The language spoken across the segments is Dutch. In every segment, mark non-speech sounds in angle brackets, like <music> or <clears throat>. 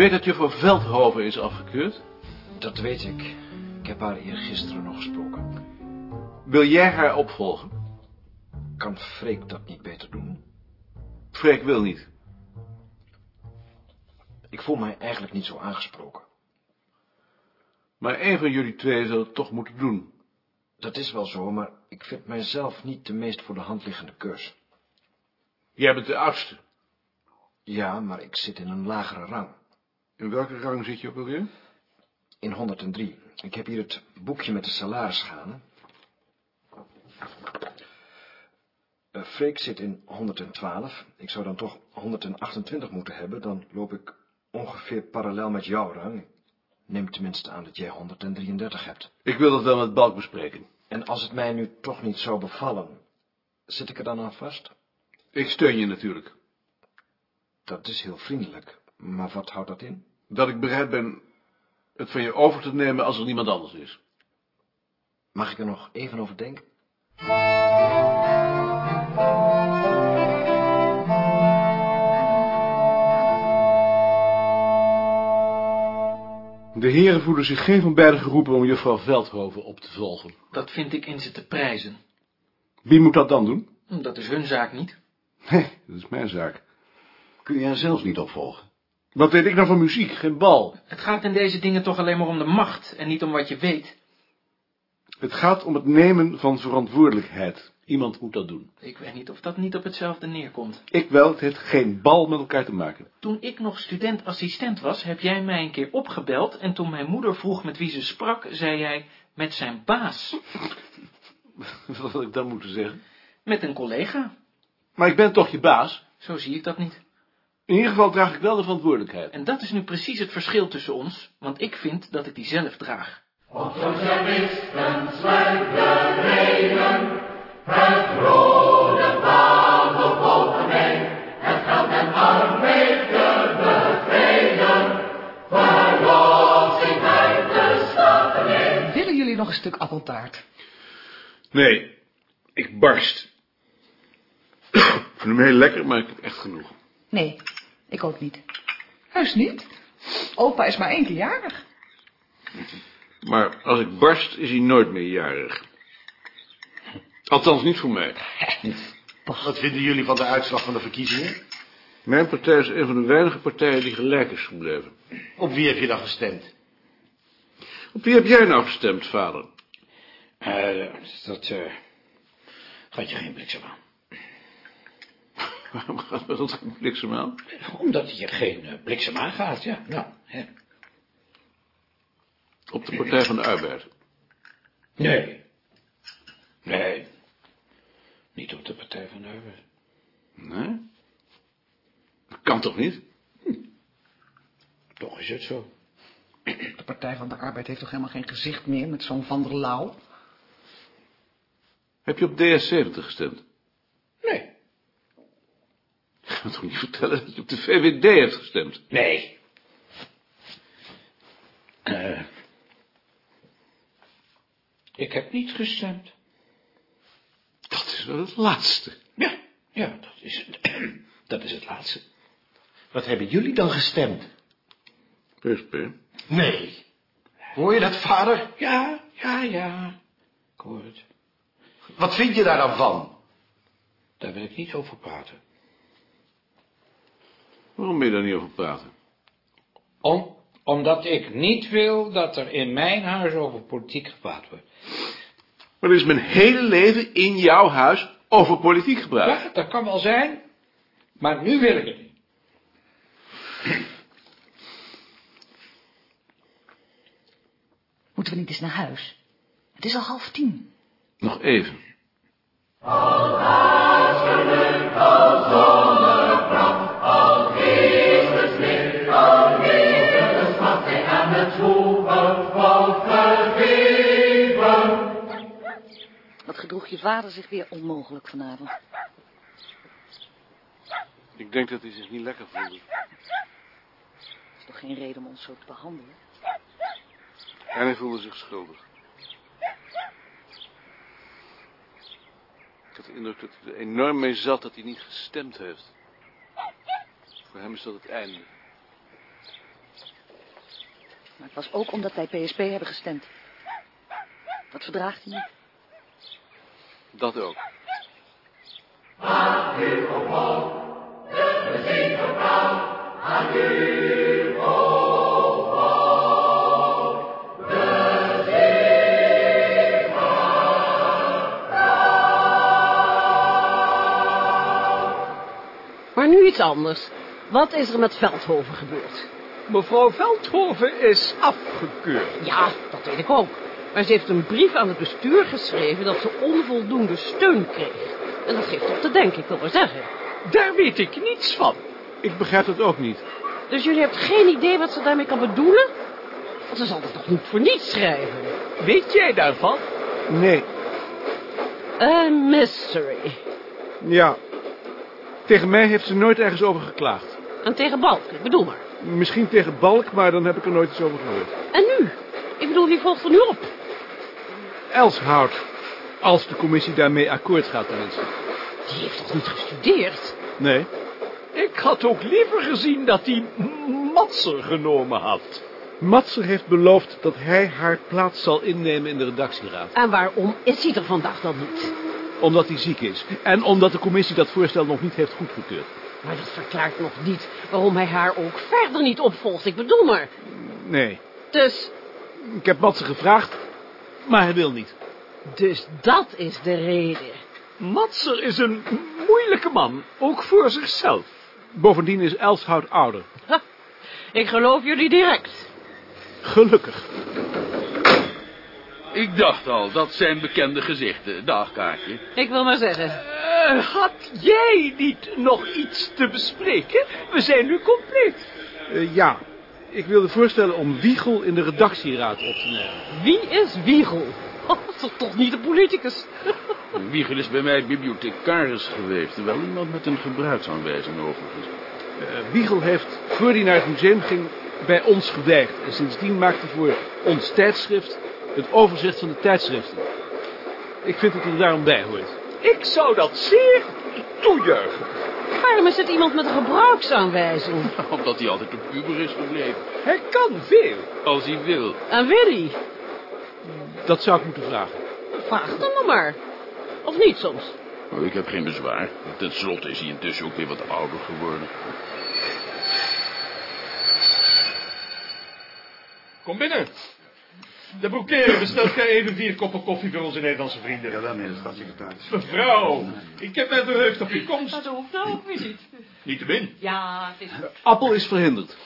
Je weet dat juffrouw Veldhoven is afgekeurd? Dat weet ik. Ik heb haar eergisteren nog gesproken. Wil jij haar opvolgen? Kan Freek dat niet beter doen? Freek wil niet. Ik voel mij eigenlijk niet zo aangesproken. Maar een van jullie twee zal het toch moeten doen. Dat is wel zo, maar ik vind mijzelf niet de meest voor de hand liggende keus. Jij bent de oudste. Ja, maar ik zit in een lagere rang. In welke rang zit je ook alweer? In 103. Ik heb hier het boekje met de salarisschalen. Uh, Freek zit in 112. Ik zou dan toch 128 moeten hebben. Dan loop ik ongeveer parallel met jouw rang. Neem tenminste aan dat jij 133 hebt. Ik wil dat wel met Balk bespreken. En als het mij nu toch niet zou bevallen, zit ik er dan aan vast? Ik steun je natuurlijk. Dat is heel vriendelijk. Maar wat houdt dat in? Dat ik bereid ben het van je over te nemen als er niemand anders is. Mag ik er nog even over denken? De heren voelen zich geen van beiden geroepen om juffrouw Veldhoven op te volgen. Dat vind ik in ze te prijzen. Wie moet dat dan doen? Dat is hun zaak niet. Nee, dat is mijn zaak. Kun je hen zelfs niet opvolgen? Wat weet ik nou van muziek? Geen bal. Het gaat in deze dingen toch alleen maar om de macht en niet om wat je weet. Het gaat om het nemen van verantwoordelijkheid. Iemand moet dat doen. Ik weet niet of dat niet op hetzelfde neerkomt. Ik wel, het heeft geen bal met elkaar te maken. Toen ik nog student-assistent was, heb jij mij een keer opgebeld... en toen mijn moeder vroeg met wie ze sprak, zei jij met zijn baas. <laughs> Wat had ik dan moeten zeggen? Met een collega. Maar ik ben toch je baas? Zo zie ik dat niet. In ieder geval draag ik wel de verantwoordelijkheid. En dat is nu precies het verschil tussen ons, want ik vind dat ik die zelf draag. Op socialisten sluit de regen, het rode vaandel boven mij, het geld en te verlossing uit de stad Willen jullie nog een stuk appeltaart? Nee, ik barst. <coughs> ik vind hem heel lekker, maar ik heb echt genoeg. Nee, ik ook niet. Heus niet. Opa is maar één keer jarig. Maar als ik barst, is hij nooit meer jarig. Althans, niet voor mij. Wat vinden jullie van de uitslag van de verkiezingen? Mijn partij is een van de weinige partijen die gelijk is gebleven. Op wie heb je dan gestemd? Op wie heb jij nou gestemd, vader? Uh, dat uh, gaat je geen bliksem aan. Waarom gaat me dat geen bliksem aan? Omdat je geen uh, bliksem aangaat, ja. Nou, hè. Op de Partij van de Arbeid? Nee. Nee. Niet op de Partij van de Arbeid. Nee? Dat kan toch niet? Hm. Toch is het zo. De Partij van de Arbeid heeft toch helemaal geen gezicht meer met zo'n Van der Lauw? Heb je op DS70 gestemd? Gaat toch niet vertellen dat je op de VVD hebt gestemd? Nee. Uh, ik heb niet gestemd. Dat is wel het laatste. Ja, ja, dat is het, <clears throat> dat is het laatste. Wat hebben jullie dan gestemd? PSP. Nee. Hoor je dat, vader? Ja, ja, ja. Ik hoor het. Wat vind je daar dan van? Daar wil ik niet over praten. Waarom wil je daar niet over praten? Om, omdat ik niet wil dat er in mijn huis over politiek gepraat wordt. Maar er is mijn hele leven in jouw huis over politiek gepraat. Ja, dat kan wel zijn. Maar nu wil ik het niet. Moeten we niet eens naar huis? Het is al half tien. Nog even. Al al zonnebrand, het. Wat gedroeg je vader zich weer onmogelijk vanavond? Ik denk dat hij zich niet lekker voelde. Dat is toch geen reden om ons zo te behandelen? En hij voelde zich schuldig. Ik had de indruk dat hij er enorm mee zat dat hij niet gestemd heeft. Voor hem is dat het einde. Maar het was ook omdat wij PSP hebben gestemd. Dat verdraagt hij niet. Dat ook. Maar nu iets anders. Wat is er met Veldhoven gebeurd? Mevrouw Veldhoven is afgekeurd. Ja, dat weet ik ook. Maar ze heeft een brief aan het bestuur geschreven dat ze onvoldoende steun kreeg. En dat geeft toch te denken, ik wil maar zeggen. Daar weet ik niets van. Ik begrijp het ook niet. Dus jullie hebben geen idee wat ze daarmee kan bedoelen? Want ze zal het toch niet voor niets schrijven? Weet jij daarvan? Nee. Een mystery. Ja. Tegen mij heeft ze nooit ergens over geklaagd. En tegen Balk, ik bedoel maar. Misschien tegen Balk, maar dan heb ik er nooit iets over gehoord. En nu? Ik bedoel, wie volgt er nu op? Elshout. Als de commissie daarmee akkoord gaat tenminste. Die heeft toch niet gestudeerd? Nee. Ik had ook liever gezien dat hij Matser genomen had. Matser heeft beloofd dat hij haar plaats zal innemen in de redactieraad. En waarom is hij er vandaag dan niet? Omdat hij ziek is. En omdat de commissie dat voorstel nog niet heeft goedgekeurd. Maar dat verklaart nog niet waarom hij haar ook verder niet opvolgt. Ik bedoel maar. Nee. Dus, Ik heb Matser gevraagd, maar hij wil niet. dus dat is de reden. Matser is een moeilijke man, ook voor zichzelf. Bovendien is Elshout ouder. Ha, ik geloof jullie direct. Gelukkig. Ik dacht al, dat zijn bekende gezichten. Dag, Kaartje. Ik wil maar zeggen. Eh, had jij niet nog iets te bespreken? We zijn nu compleet. Eh, ja, ik wilde voorstellen om Wiegel in de redactieraad op te nemen. Wie is Wiegel? Oh, dat is toch niet de politicus? Wiegel is bij mij bibliothecaris geweest. Wel iemand met een gebruiksaanwijzing overigens. Eh, Wiegel heeft, voor hij naar het museum ging, bij ons gewerkt. En sindsdien maakte voor ons tijdschrift het overzicht van de tijdschriften. Ik vind dat hij er daarom bij hoort. Ik zou dat zeer toejuichen. Waarom is het iemand met een gebruiksaanwijzing? <laughs> Omdat hij altijd op puber is gebleven. Hij kan veel. Als hij wil. En Willy? Dat zou ik moeten vragen. Vraag het dan maar. Of niet soms? Oh, ik heb geen bezwaar. Ten slotte is hij intussen ook weer wat ouder geworden. Kom binnen. De broekeren bestelt gij even vier koppen koffie voor onze Nederlandse vrienden. Jawel, meneer de staatssecretaris. Mevrouw, ik heb mij verheugd op uw komst. Dat hoeft nou ook weer niet. Niet te min. Ja, het is... Appel is verhinderd.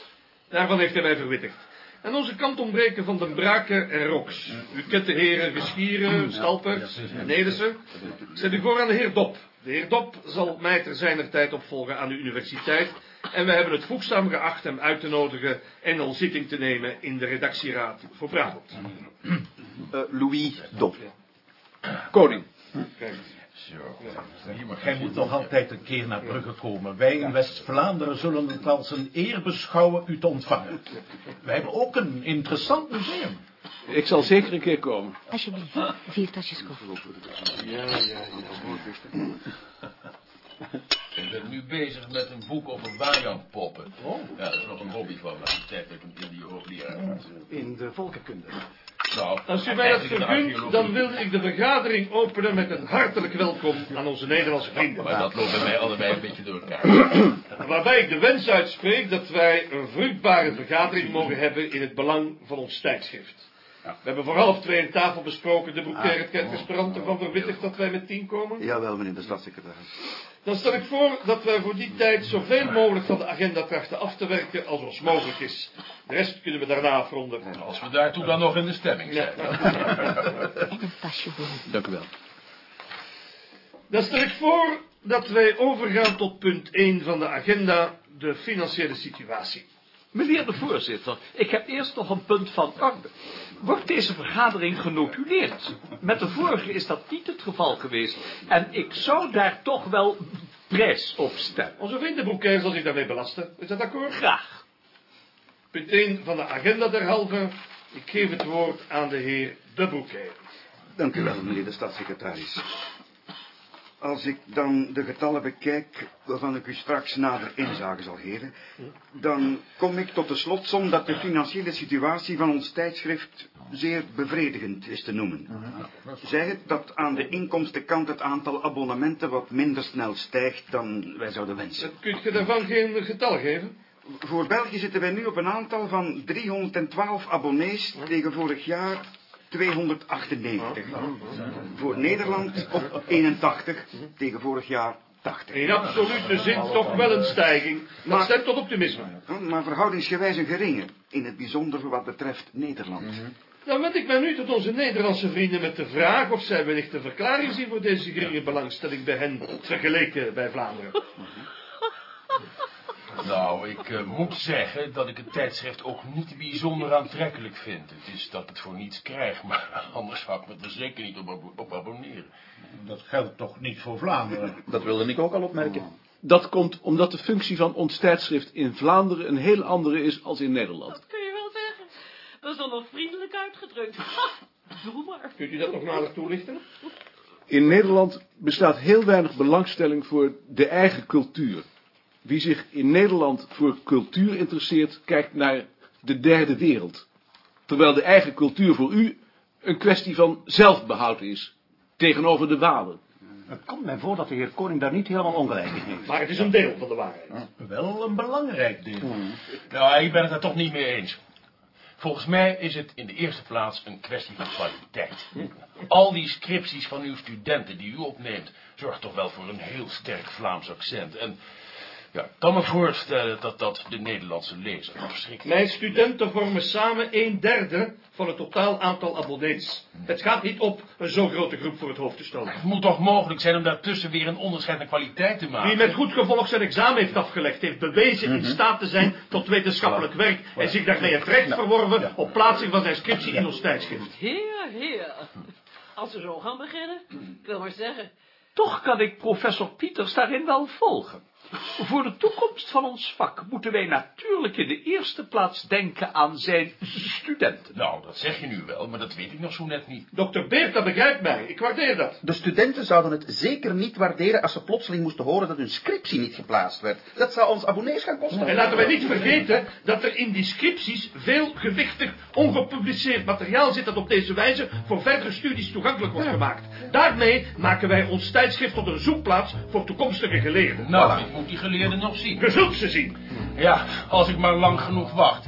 Daarvan heeft hij mij verwittigd. Aan onze kant ontbreken van den Braken en Roks. U kent de heren Geschieren, Stalpert en Nelissen. Ik zet u voor aan de heer Dop. De heer Dop zal mij ter zijner tijd opvolgen aan de universiteit. En we hebben het voegzaam geacht hem uit te nodigen en een zitting te nemen in de redactieraad voor Brabant. Eh, Louis Dop. Koning. Kijk. Nee, maar jij moet nog altijd een keer naar Brugge komen. Wij in West-Vlaanderen zullen het als een eer beschouwen u te ontvangen. Wij hebben ook een interessant museum. Ik zal zeker een keer komen. Alsjeblieft, vier tasjes koffie. Ja, ja, ja. Nu bezig met een boek over Wajang-poppen. Oh. Ja, dat is nog een hobby van. De tijd dat ik een Indië hoogleraar. In de volkenkunde. Nou, Als u mij dat vergunt, dan wilde ik de vergadering openen met een hartelijk welkom aan onze Nederlandse vrienden. Maar dat loopt bij mij allebei een beetje door elkaar. <clears throat> Waarbij ik de wens uitspreek dat wij een vruchtbare vergadering mogen hebben in het belang van ons tijdschrift. We hebben voor half twee aan tafel besproken, de broekair het kerkrestaurant ervan verwittigd dat wij met tien komen. Jawel, meneer de staatssecretaris. Dan stel ik voor dat wij voor die tijd zoveel mogelijk van de agenda trachten af te werken als ons mogelijk is. De rest kunnen we daarna afronden. Als we daartoe dan nog in de stemming zijn. En een tasje voor Dank u wel. Dan stel ik voor dat wij overgaan tot punt 1 van de agenda, de financiële situatie. Meneer de voorzitter, ik heb eerst nog een punt van orde. Wordt deze vergadering genotuleerd? Met de vorige is dat niet het geval geweest. En ik zou daar toch wel prijs op stellen. Onze vriend de broekair zal zich daarmee belasten. Is dat akkoord? Graag. Punt 1 van de agenda derhalve. Ik geef het woord aan de heer de broekair. Dank u wel, meneer de staatssecretaris. Als ik dan de getallen bekijk, waarvan ik u straks nader inzage zal geven, dan kom ik tot de slotsom dat de financiële situatie van ons tijdschrift zeer bevredigend is te noemen. Zij het dat aan de inkomstenkant het aantal abonnementen wat minder snel stijgt dan wij zouden wensen. Kunt je daarvan geen getal geven? Voor België zitten wij nu op een aantal van 312 abonnees tegen vorig jaar 298. Voor Nederland op 81 tegen vorig jaar 80. In absolute zin toch wel een stijging. Dat Maar- stemt tot optimisme. Maar verhoudingsgewijs een geringe, in het bijzonder voor wat betreft Nederland. Dan wend ik mij nu tot onze Nederlandse vrienden met de vraag of zij wellicht een verklaring zien voor deze geringe belangstelling bij hen vergeleken bij Vlaanderen. Nou, ik eh, moet zeggen dat ik het tijdschrift ook niet bijzonder aantrekkelijk vind. Het is dat het voor niets krijg, <laughs> maar anders zou ik me er zeker niet op, abo- op abonneren. Dat geldt toch niet voor Vlaanderen? Dat wilde ik ook al opmerken. Dat komt omdat de functie van ons tijdschrift in Vlaanderen een heel andere is als in Nederland. Kun je wel zeggen. Dat is dan nog vriendelijk uitgedrukt. Doe maar. Kunt u dat nog nader toelichten? In Nederland bestaat heel weinig belangstelling voor de eigen cultuur. Wie zich in Nederland voor cultuur interesseert, kijkt naar de derde wereld. Terwijl de eigen cultuur voor u een kwestie van zelfbehoud is, tegenover de Walen. Het komt mij voor dat de heer Koning daar niet helemaal ongelijk in heeft. Maar het is een deel van de waarheid. Wel een belangrijk deel. Nou, ik ben het er toch niet mee eens. Volgens mij is het in de eerste plaats een kwestie van kwaliteit. Al die scripties van uw studenten die u opneemt, zorgt toch wel voor een heel sterk Vlaams accent. En ja, ik kan me voorstellen dat dat de Nederlandse lezer afschrikt. Mijn studenten vormen samen een derde van het totaal aantal abonnees. Het gaat niet op een zo grote groep voor het hoofd te stoten. Het moet toch mogelijk zijn om daartussen weer een onderscheid naar kwaliteit te maken? Wie met goed gevolg zijn examen heeft afgelegd, heeft bewezen in staat te zijn tot wetenschappelijk werk en zich daarmee het recht verworven op plaatsing van zijn scriptie in ons tijdschrift. Heer, heer. Als we zo gaan beginnen, ik wil maar zeggen. Toch kan ik professor Pieters daarin wel volgen. Voor de toekomst van ons vak moeten wij natuurlijk in de eerste plaats denken aan zijn studenten. Nou, dat zeg je nu wel, maar dat weet ik nog zo net niet. Dokter Beert, dat begrijpt mij. Ik waardeer dat. De studenten zouden het zeker niet waarderen als ze plotseling moesten horen dat hun scriptie niet geplaatst werd. Dat zou ons abonnees gaan kosten. En laten wij niet vergeten dat er in die scripties veel gewichtig, ongepubliceerd materiaal zit dat op deze wijze voor verdere studies toegankelijk wordt gemaakt. Daarmee maken wij ons tijdschrift tot een zoekplaats voor toekomstige geleerden. Nou, ik moet die geleerden nog zien. Zult ze zien. Ja, als ik maar lang genoeg wacht.